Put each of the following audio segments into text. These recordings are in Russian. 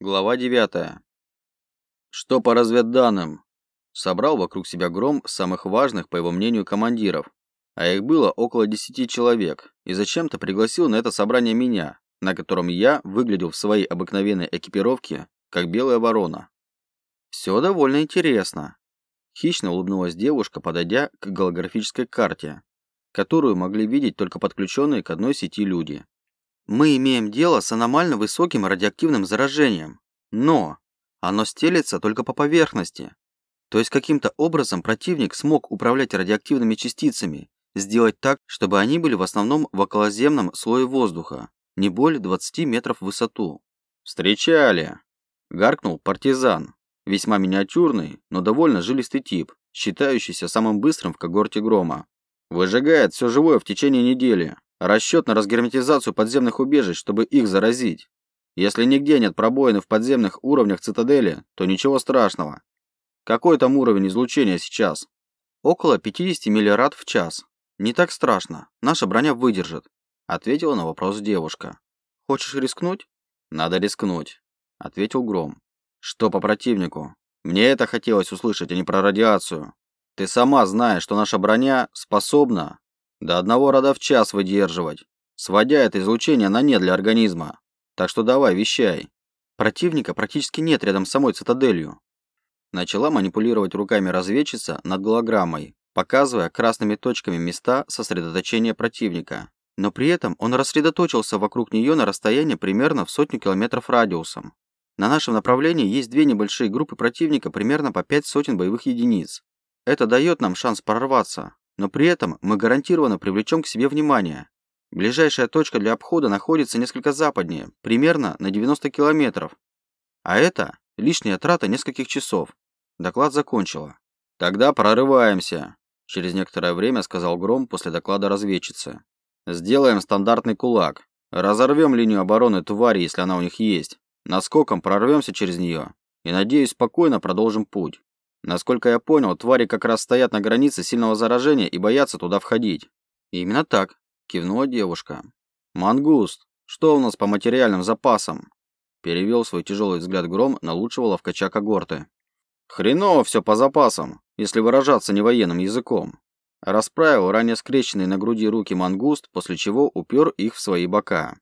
Глава 9. Что по разведданным? Собрал вокруг себя гром самых важных, по его мнению, командиров. А их было около 10 человек. И зачем-то пригласил на это собрание меня, на котором я выглядел в своей обыкновенной экипировке, как белая ворона. Все довольно интересно. Хищно улыбнулась девушка, подойдя к голографической карте, которую могли видеть только подключенные к одной сети люди. Мы имеем дело с аномально высоким радиоактивным заражением, но оно стелется только по поверхности. То есть каким-то образом противник смог управлять радиоактивными частицами, сделать так, чтобы они были в основном в околоземном слое воздуха, не более 20 метров в высоту. «Встречали!» – гаркнул партизан, весьма миниатюрный, но довольно жилистый тип, считающийся самым быстрым в когорте грома. «Выжигает все живое в течение недели, Расчет на разгерметизацию подземных убежищ, чтобы их заразить. Если нигде нет пробоины в подземных уровнях цитадели, то ничего страшного. Какой там уровень излучения сейчас? Около 50 миллирад в час. Не так страшно. Наша броня выдержит, ответила на вопрос девушка. Хочешь рискнуть? Надо рискнуть, ответил Гром. Что по противнику? Мне это хотелось услышать, а не про радиацию. Ты сама знаешь, что наша броня способна до одного рода в час выдерживать, сводя это излучение на нет для организма. Так что давай, вещай. Противника практически нет рядом с самой цитаделью. Начала манипулировать руками разведчица над голограммой, показывая красными точками места сосредоточения противника. Но при этом он рассредоточился вокруг нее на расстоянии примерно в сотню километров радиусом. На нашем направлении есть две небольшие группы противника примерно по пять сотен боевых единиц. Это дает нам шанс прорваться, но при этом мы гарантированно привлечем к себе внимание. Ближайшая точка для обхода находится несколько западнее, примерно на 90 километров. А это лишняя трата нескольких часов. Доклад закончила. Тогда прорываемся, через некоторое время сказал Гром после доклада разведчицы. Сделаем стандартный кулак. Разорвем линию обороны твари, если она у них есть. Наскоком прорвемся через нее. И, надеюсь, спокойно продолжим путь. Насколько я понял, твари как раз стоят на границе сильного заражения и боятся туда входить. Именно так, кивнула девушка. Мангуст, что у нас по материальным запасам? Перевел свой тяжелый взгляд Гром на лучшего ловкача когорты. Хреново все по запасам, если выражаться не военным языком. Расправил ранее скрещенные на груди руки мангуст, после чего упер их в свои бока.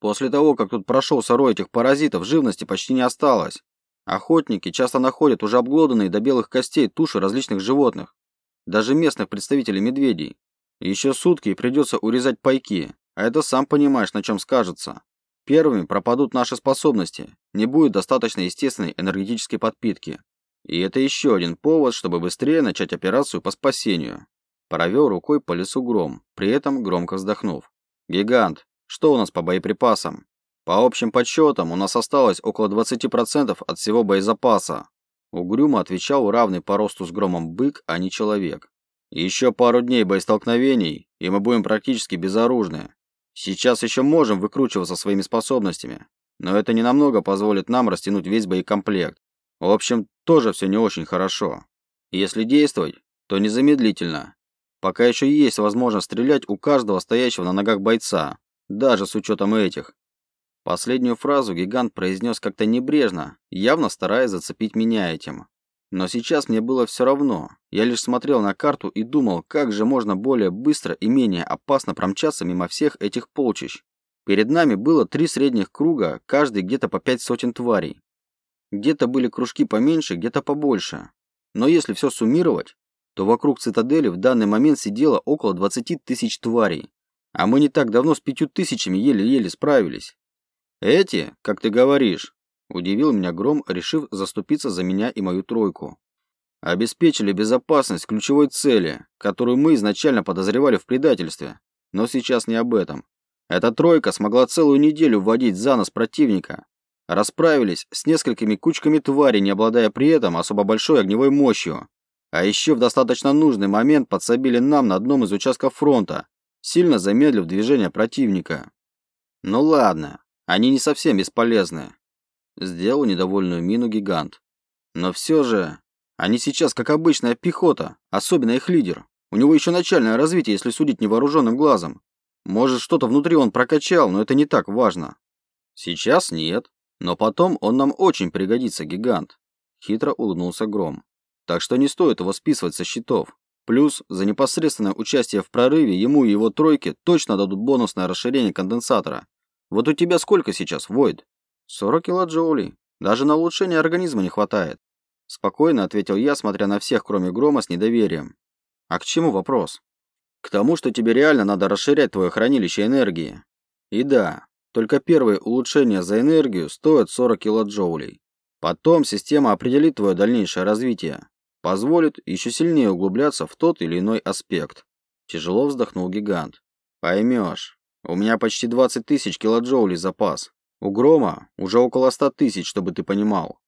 После того, как тут прошелся рой этих паразитов, живности почти не осталось. Охотники часто находят уже обглоданные до белых костей туши различных животных, даже местных представителей медведей. Еще сутки придется урезать пайки, а это сам понимаешь, на чем скажется. Первыми пропадут наши способности, не будет достаточно естественной энергетической подпитки. И это еще один повод, чтобы быстрее начать операцию по спасению. Провел рукой по лесу гром, при этом громко вздохнув. «Гигант, что у нас по боеприпасам?» По общим подсчетам, у нас осталось около 20% от всего боезапаса. Угрюмо отвечал равный по росту с громом бык, а не человек. Еще пару дней боестолкновений, и мы будем практически безоружны. Сейчас еще можем выкручиваться своими способностями, но это не намного позволит нам растянуть весь боекомплект. В общем, тоже все не очень хорошо. Если действовать, то незамедлительно. Пока еще есть возможность стрелять у каждого стоящего на ногах бойца, даже с учетом этих. Последнюю фразу гигант произнес как-то небрежно, явно стараясь зацепить меня этим. Но сейчас мне было все равно. Я лишь смотрел на карту и думал, как же можно более быстро и менее опасно промчаться мимо всех этих полчищ. Перед нами было три средних круга, каждый где-то по пять сотен тварей. Где-то были кружки поменьше, где-то побольше. Но если все суммировать, то вокруг цитадели в данный момент сидело около 20 тысяч тварей. А мы не так давно с пятью тысячами еле-еле справились. «Эти, как ты говоришь», – удивил меня Гром, решив заступиться за меня и мою тройку. «Обеспечили безопасность ключевой цели, которую мы изначально подозревали в предательстве. Но сейчас не об этом. Эта тройка смогла целую неделю вводить за нос противника. Расправились с несколькими кучками тварей, не обладая при этом особо большой огневой мощью. А еще в достаточно нужный момент подсобили нам на одном из участков фронта, сильно замедлив движение противника. Ну ладно, они не совсем бесполезны. Сделал недовольную мину гигант. Но все же, они сейчас как обычная пехота, особенно их лидер. У него еще начальное развитие, если судить невооруженным глазом. Может, что-то внутри он прокачал, но это не так важно. Сейчас нет, Но потом он нам очень пригодится, гигант. Хитро улыбнулся Гром. Так что не стоит его списывать со счетов. Плюс за непосредственное участие в прорыве ему и его тройке точно дадут бонусное расширение конденсатора. Вот у тебя сколько сейчас, Войд? 40 килоджоулей. Даже на улучшение организма не хватает. Спокойно ответил я, смотря на всех, кроме Грома, с недоверием. А к чему вопрос? К тому, что тебе реально надо расширять твое хранилище энергии. И да, только первые улучшения за энергию стоят 40 килоджоулей. Потом система определит твое дальнейшее развитие. Позволит еще сильнее углубляться в тот или иной аспект. Тяжело вздохнул гигант. Поймешь. У меня почти 20 тысяч килоджоулей запас. У Грома уже около 100 тысяч, чтобы ты понимал.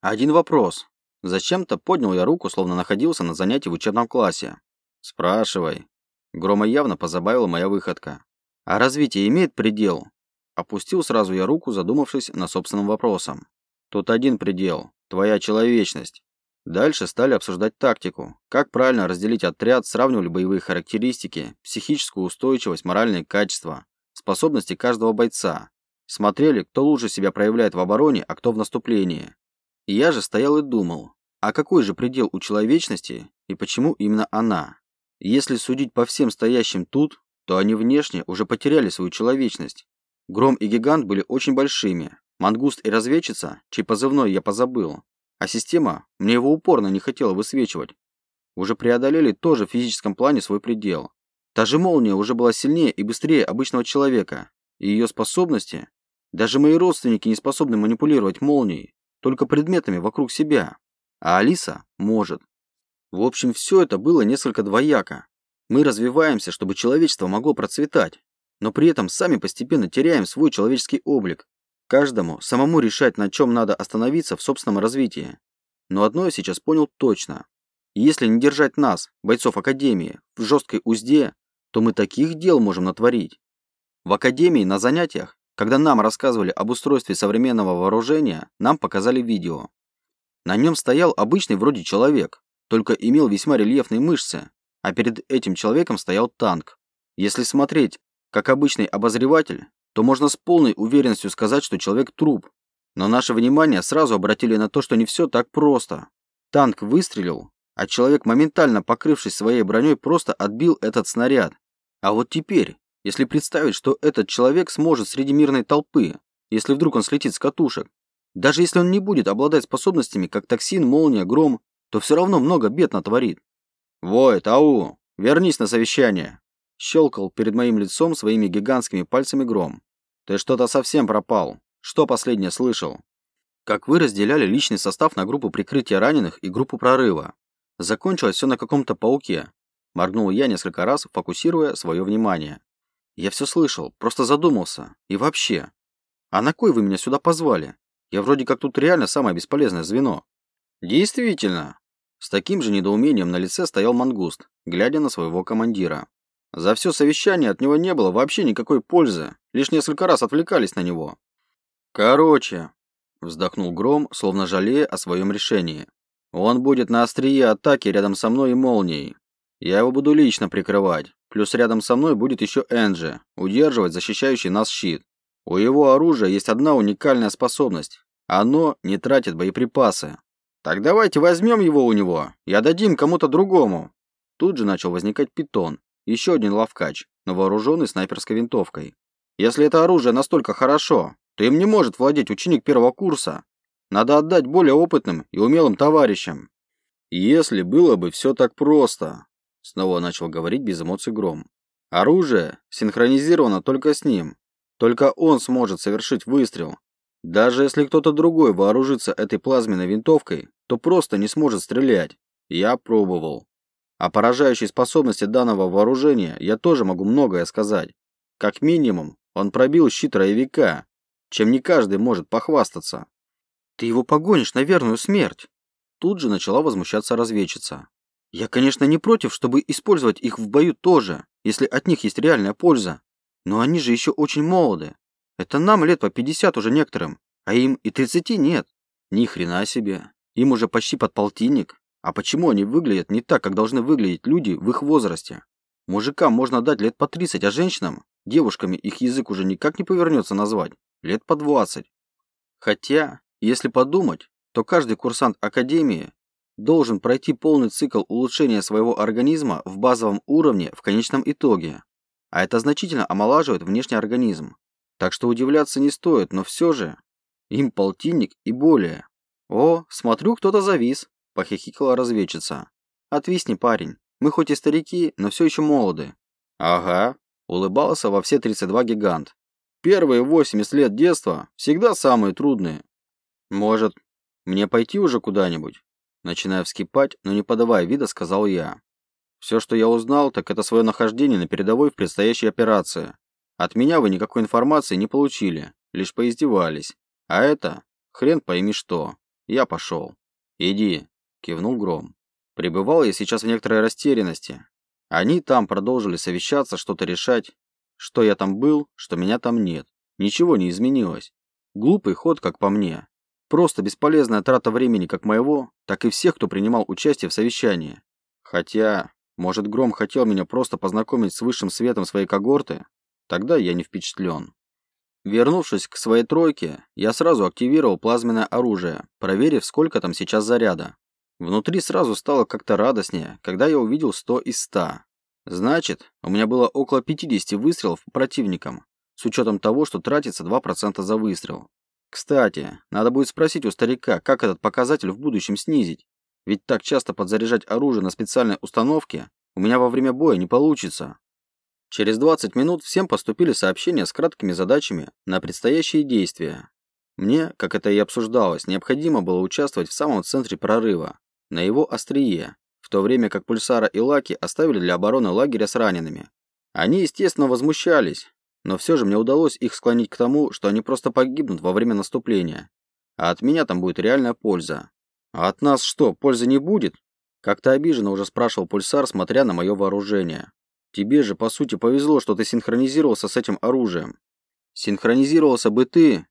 Один вопрос. Зачем-то поднял я руку, словно находился на занятии в учебном классе. Спрашивай. Грома явно позабавила моя выходка. А развитие имеет предел? Опустил сразу я руку, задумавшись над собственным вопросом. Тут один предел – твоя человечность. Дальше стали обсуждать тактику, как правильно разделить отряд, сравнивали боевые характеристики, психическую устойчивость, моральные качества, способности каждого бойца, Смотрели, кто лучше себя проявляет в обороне, а кто в наступлении. И я же стоял и думал, а какой же предел у человечности и почему именно она? Если судить по всем стоящим тут, то они внешне уже потеряли свою человечность. Гром и Гигант были очень большими. Мангуст и Разведчица, чей позывной я позабыл. А система мне его упорно не хотела высвечивать. Уже преодолели тоже в физическом плане свой предел. Та же молния уже была сильнее и быстрее обычного человека. И ее способности даже мои родственники не способны манипулировать молнией, только предметами вокруг себя. А Алиса может. В общем, все это было несколько двояко. Мы развиваемся, чтобы человечество могло процветать, но при этом сами постепенно теряем свой человеческий облик. Каждому самому решать, на чем надо остановиться в собственном развитии. Но одно я сейчас понял точно. Если не держать нас, бойцов Академии, в жесткой узде, то мы таких дел можем натворить. В Академии на занятиях когда нам рассказывали об устройстве современного вооружения, нам показали видео. На нем стоял обычный вроде человек, только имел весьма рельефные мышцы, а перед этим человеком стоял танк. Если смотреть, как обычный обозреватель, то можно с полной уверенностью сказать, что человек труп. Но наше внимание сразу обратили на то, что не все так просто. Танк выстрелил, а человек, моментально покрывшись своей броней, просто отбил этот снаряд. А вот теперь если представить, что этот человек сможет среди мирной толпы, если вдруг он слетит с катушек, даже если он не будет обладать способностями, как токсин, молния, гром, то все равно много бед натворит. «Вой, Тау, вернись на совещание!» Щелкал перед моим лицом своими гигантскими пальцами гром. «Ты что-то совсем пропал. Что последнее слышал?» «Как вы разделяли личный состав на группу прикрытия раненых и группу прорыва. Закончилось все на каком-то пауке». Моргнул я несколько раз, фокусируя свое внимание. Я все слышал, просто задумался. И вообще. А на кой вы меня сюда позвали? Я вроде как тут реально самое бесполезное звено. Действительно. С таким же недоумением на лице стоял мангуст, глядя на своего командира. За все совещание от него не было вообще никакой пользы, лишь несколько раз отвлекались на него. Короче, вздохнул Гром, словно жалея о своем решении. Он будет на острие атаки рядом со мной и молнией. Я его буду лично прикрывать. Плюс рядом со мной будет еще Энджи, удерживать защищающий нас щит. У его оружия есть одна уникальная способность. Оно не тратит боеприпасы. Так давайте возьмем его у него и отдадим кому-то другому. Тут же начал возникать питон, еще один ловкач, но вооруженный снайперской винтовкой. Если это оружие настолько хорошо, то им не может владеть ученик первого курса. Надо отдать более опытным и умелым товарищам. Если было бы все так просто, Снова начал говорить без эмоций Гром. Оружие синхронизировано только с ним. Только он сможет совершить выстрел. Даже если кто-то другой вооружится этой плазменной винтовкой, то просто не сможет стрелять. Я пробовал. О поражающей способности данного вооружения я тоже могу многое сказать. Как минимум, он пробил щит роевика, чем не каждый может похвастаться. Ты его погонишь на верную смерть. Тут же начала возмущаться разведчица. Я, конечно, не против, чтобы использовать их в бою тоже, если от них есть реальная польза. Но они же еще очень молоды. Это нам лет по 50 уже некоторым, а им и 30 нет. Ни хрена себе. Им уже почти под полтинник. А почему они выглядят не так, как должны выглядеть люди в их возрасте? Мужикам можно дать лет по 30, а женщинам, девушками их язык уже никак не повернется назвать, лет по 20. Хотя, если подумать, то каждый курсант Академии должен пройти полный цикл улучшения своего организма в базовом уровне в конечном итоге. А это значительно омолаживает внешний организм. Так что удивляться не стоит, но все же им полтинник и более. О, смотрю, кто-то завис, похихикала разведчица. Отвисни, парень. Мы хоть и старики, но все еще молоды. Ага, улыбался во все 32 гигант. Первые 80 лет детства всегда самые трудные. Может, мне пойти уже куда-нибудь? Начиная вскипать, но не подавая вида, сказал я. Все, что я узнал, так это свое нахождение на передовой в предстоящей операции. От меня вы никакой информации не получили, лишь поиздевались. А это хрен пойми что. Я пошел. Иди, кивнул Гром. Пребывал я сейчас в некоторой растерянности. Они там продолжили совещаться, что-то решать. Что я там был, что меня там нет. Ничего не изменилось. Глупый ход, как по мне. Просто бесполезная трата времени как моего, так и всех, кто принимал участие в совещании. Хотя, может, Гром хотел меня просто познакомить с высшим светом своей когорты? Тогда я не впечатлен. Вернувшись к своей тройке, я сразу активировал плазменное оружие, проверив, сколько там сейчас заряда. Внутри сразу стало как-то радостнее, когда я увидел 100 из 100. Значит, у меня было около 50 выстрелов по противникам, с учетом того, что тратится 2% за выстрел. Кстати, надо будет спросить у старика, как этот показатель в будущем снизить. Ведь так часто подзаряжать оружие на специальной установке у меня во время боя не получится. Через 20 минут всем поступили сообщения с краткими задачами на предстоящие действия. Мне, как это и обсуждалось, необходимо было участвовать в самом центре прорыва, на его острие, в то время как Пульсара и Лаки оставили для обороны лагеря с ранеными. Они, естественно, возмущались, но все же мне удалось их склонить к тому, что они просто погибнут во время наступления. А от меня там будет реальная польза. А от нас что, пользы не будет? Как-то обиженно уже спрашивал Пульсар, смотря на мое вооружение. Тебе же, по сути, повезло, что ты синхронизировался с этим оружием. Синхронизировался бы ты,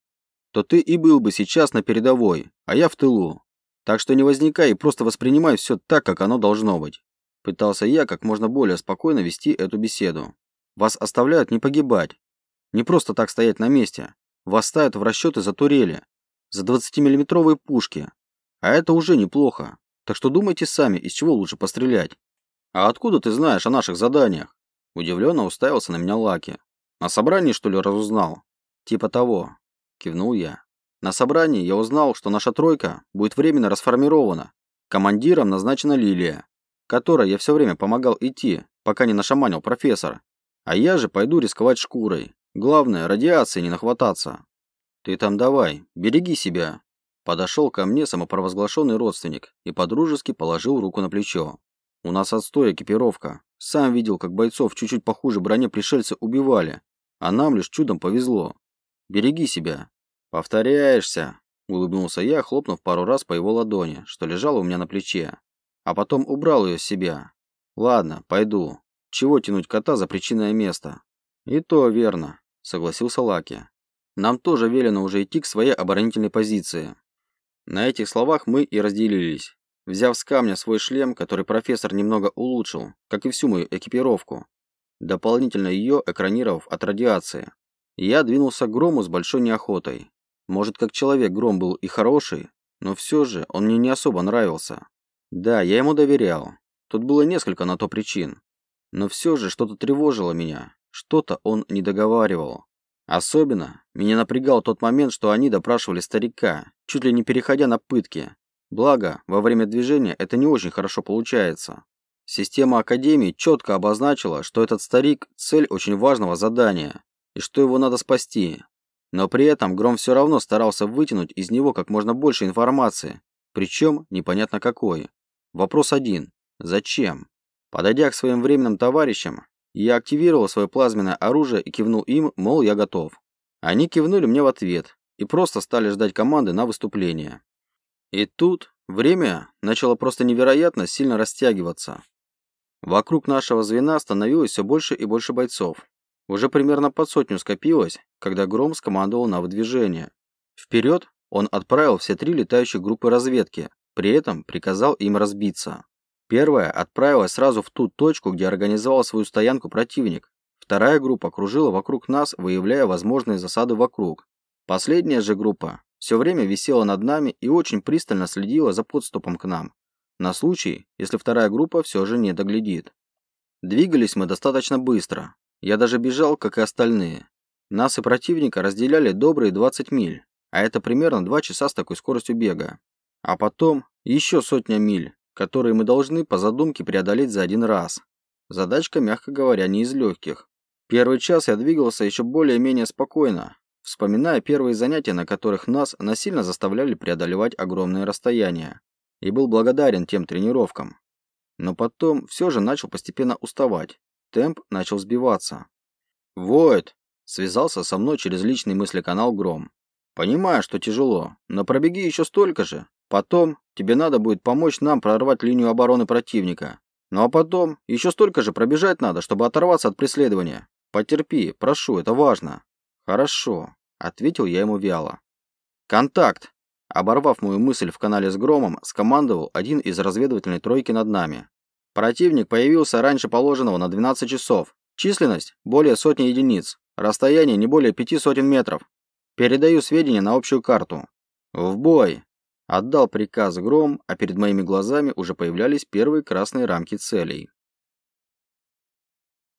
то ты и был бы сейчас на передовой, а я в тылу. Так что не возникай и просто воспринимай все так, как оно должно быть. Пытался я как можно более спокойно вести эту беседу. Вас оставляют не погибать. Не просто так стоять на месте. Вас ставят в расчеты за турели, за 20-миллиметровые пушки. А это уже неплохо. Так что думайте сами, из чего лучше пострелять. А откуда ты знаешь о наших заданиях? Удивленно уставился на меня Лаки. На собрании, что ли, разузнал? Типа того. Кивнул я. На собрании я узнал, что наша тройка будет временно расформирована. Командиром назначена Лилия, которой я все время помогал идти, пока не нашаманил профессор. А я же пойду рисковать шкурой. Главное, радиации не нахвататься. Ты там давай, береги себя. Подошел ко мне самопровозглашенный родственник и подружески положил руку на плечо. У нас отстой экипировка. Сам видел, как бойцов чуть-чуть похуже броне пришельцы убивали. А нам лишь чудом повезло. Береги себя. «Повторяешься», – улыбнулся я, хлопнув пару раз по его ладони, что лежало у меня на плече. А потом убрал ее с себя. «Ладно, пойду. Чего тянуть кота за причинное место?» «И то верно», – согласился Лаки. «Нам тоже велено уже идти к своей оборонительной позиции». На этих словах мы и разделились. Взяв с камня свой шлем, который профессор немного улучшил, как и всю мою экипировку, дополнительно ее экранировав от радиации, я двинулся к грому с большой неохотой. Может, как человек Гром был и хороший, но все же он мне не особо нравился. Да, я ему доверял. Тут было несколько на то причин. Но все же что-то тревожило меня. Что-то он не договаривал. Особенно меня напрягал тот момент, что они допрашивали старика, чуть ли не переходя на пытки. Благо, во время движения это не очень хорошо получается. Система Академии четко обозначила, что этот старик – цель очень важного задания, и что его надо спасти. Но при этом Гром все равно старался вытянуть из него как можно больше информации, причем непонятно какой. Вопрос один. Зачем? Подойдя к своим временным товарищам, я активировал свое плазменное оружие и кивнул им, мол, я готов. Они кивнули мне в ответ и просто стали ждать команды на выступление. И тут время начало просто невероятно сильно растягиваться. Вокруг нашего звена становилось все больше и больше бойцов. Уже примерно под сотню скопилось, когда Гром скомандовал на выдвижение. Вперед он отправил все три летающие группы разведки, при этом приказал им разбиться. Первая отправилась сразу в ту точку, где организовал свою стоянку противник. Вторая группа кружила вокруг нас, выявляя возможные засады вокруг. Последняя же группа все время висела над нами и очень пристально следила за подступом к нам, на случай, если вторая группа все же не доглядит. Двигались мы достаточно быстро. Я даже бежал, как и остальные. Нас и противника разделяли добрые 20 миль, а это примерно 2 часа с такой скоростью бега. А потом еще сотня миль, которые мы должны по задумке преодолеть за один раз. Задачка, мягко говоря, не из легких. Первый час я двигался еще более-менее спокойно, вспоминая первые занятия, на которых нас насильно заставляли преодолевать огромные расстояния, и был благодарен тем тренировкам. Но потом все же начал постепенно уставать, темп начал сбиваться. «Войд!» – связался со мной через личный мыслеканал Гром. «Понимаю, что тяжело, но пробеги еще столько же. Потом тебе надо будет помочь нам прорвать линию обороны противника. Ну а потом еще столько же пробежать надо, чтобы оторваться от преследования. Потерпи, прошу, это важно. Хорошо, ответил я ему вяло. Контакт. Оборвав мою мысль в канале с громом, скомандовал один из разведывательной тройки над нами. Противник появился раньше положенного на 12 часов. Численность более сотни единиц. Расстояние не более пяти сотен метров. Передаю сведения на общую карту. В бой. Отдал приказ гром, а перед моими глазами уже появлялись первые красные рамки целей.